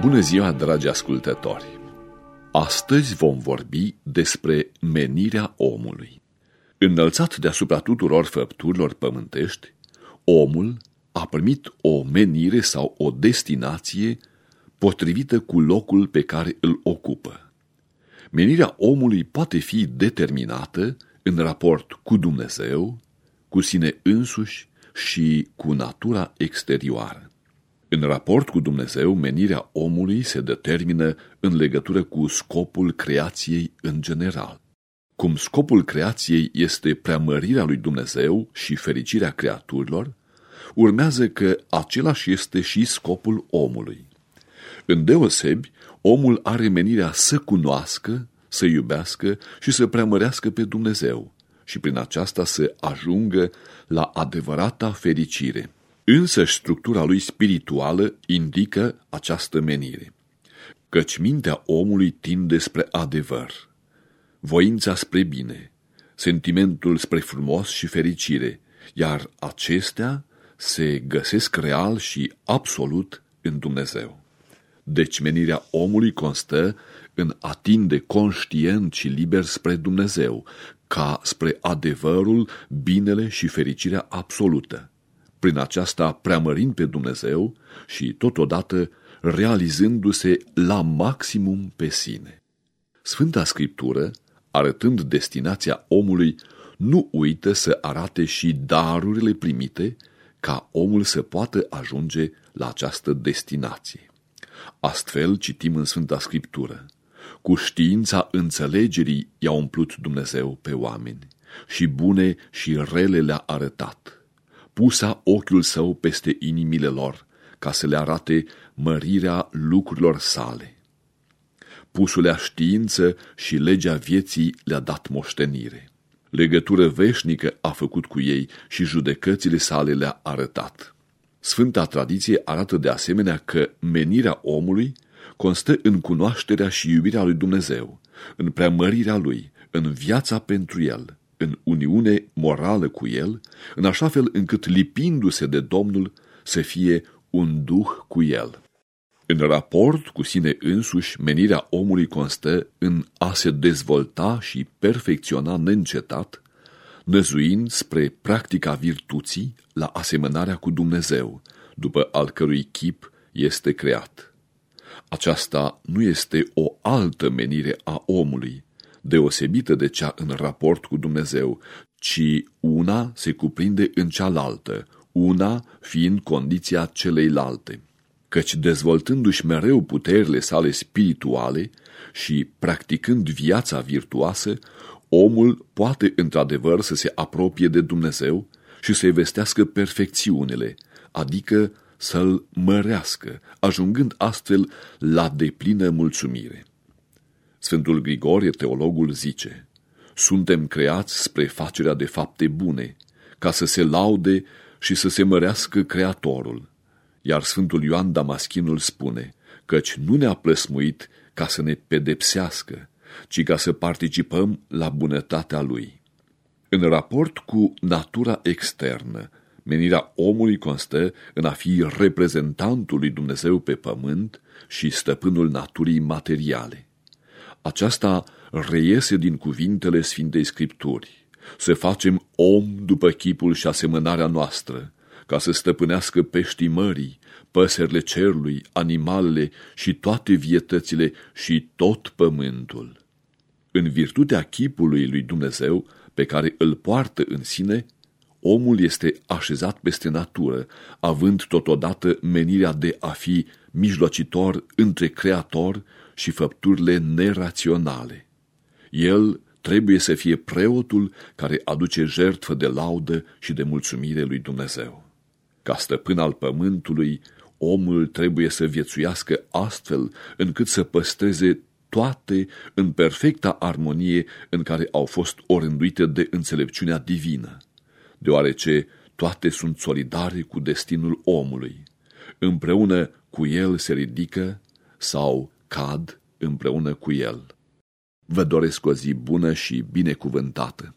Bună ziua, dragi ascultători! Astăzi vom vorbi despre menirea omului. Înălțat deasupra tuturor făpturilor pământești, omul a primit o menire sau o destinație potrivită cu locul pe care îl ocupă. Menirea omului poate fi determinată în raport cu Dumnezeu, cu sine însuși și cu natura exterioară. În raport cu Dumnezeu, menirea omului se determină în legătură cu scopul creației în general. Cum scopul creației este preamărirea lui Dumnezeu și fericirea creaturilor, urmează că același este și scopul omului. În deosebi, omul are menirea să cunoască, să iubească și să preamărească pe Dumnezeu și prin aceasta să ajungă la adevărata fericire. Însă structura lui spirituală indică această menire, căci mintea omului tinde spre adevăr, voința spre bine, sentimentul spre frumos și fericire, iar acestea se găsesc real și absolut în Dumnezeu. Deci menirea omului constă în a tinde conștient și liber spre Dumnezeu, ca spre adevărul, binele și fericirea absolută prin aceasta preamărind pe Dumnezeu și totodată realizându-se la maximum pe sine. Sfânta Scriptură, arătând destinația omului, nu uită să arate și darurile primite ca omul să poată ajunge la această destinație. Astfel citim în Sfânta Scriptură, cu știința înțelegerii i-a umplut Dumnezeu pe oameni și bune și rele le-a arătat pusa ochiul său peste inimile lor, ca să le arate mărirea lucrurilor sale. Pusul știință și legea vieții le-a dat moștenire. Legătură veșnică a făcut cu ei și judecățile sale le-a arătat. Sfânta tradiție arată de asemenea că menirea omului constă în cunoașterea și iubirea lui Dumnezeu, în preamărirea lui, în viața pentru el, în uniune morală cu el, în așa fel încât lipindu-se de Domnul să fie un duh cu el. În raport cu sine însuși, menirea omului constă în a se dezvolta și perfecționa neîncetat, năzuind spre practica virtuții la asemănarea cu Dumnezeu, după al cărui chip este creat. Aceasta nu este o altă menire a omului, deosebită de cea în raport cu Dumnezeu, ci una se cuprinde în cealaltă, una fiind condiția celeilalte. Căci dezvoltându-și mereu puterile sale spirituale și practicând viața virtuoasă, omul poate într-adevăr să se apropie de Dumnezeu și să-i vestească perfecțiunile, adică să-l mărească, ajungând astfel la deplină mulțumire. Sfântul Grigorie, teologul, zice, Suntem creați spre facerea de fapte bune, ca să se laude și să se mărească Creatorul. Iar Sfântul Ioan Damaschinul spune, căci nu ne-a plăsmuit ca să ne pedepsească, ci ca să participăm la bunătatea Lui. În raport cu natura externă, menirea omului constă în a fi reprezentantul lui Dumnezeu pe pământ și stăpânul naturii materiale. Aceasta reiese din cuvintele Sfintei Scripturi. Să facem om după chipul și asemănarea noastră, ca să stăpânească peștii mării, păsările cerului, animalele și toate vietățile și tot pământul. În virtutea chipului lui Dumnezeu, pe care îl poartă în sine, omul este așezat peste natură, având totodată menirea de a fi mijlocitor între creator și făpturile neraționale. El trebuie să fie preotul care aduce jertfă de laudă și de mulțumire lui Dumnezeu. Ca stăpân al pământului, omul trebuie să viețuiască astfel încât să păstreze toate în perfecta armonie în care au fost orânduite de înțelepciunea divină, deoarece toate sunt solidare cu destinul omului. Împreună cu el se ridică sau cad împreună cu el. Vă doresc o zi bună și binecuvântată.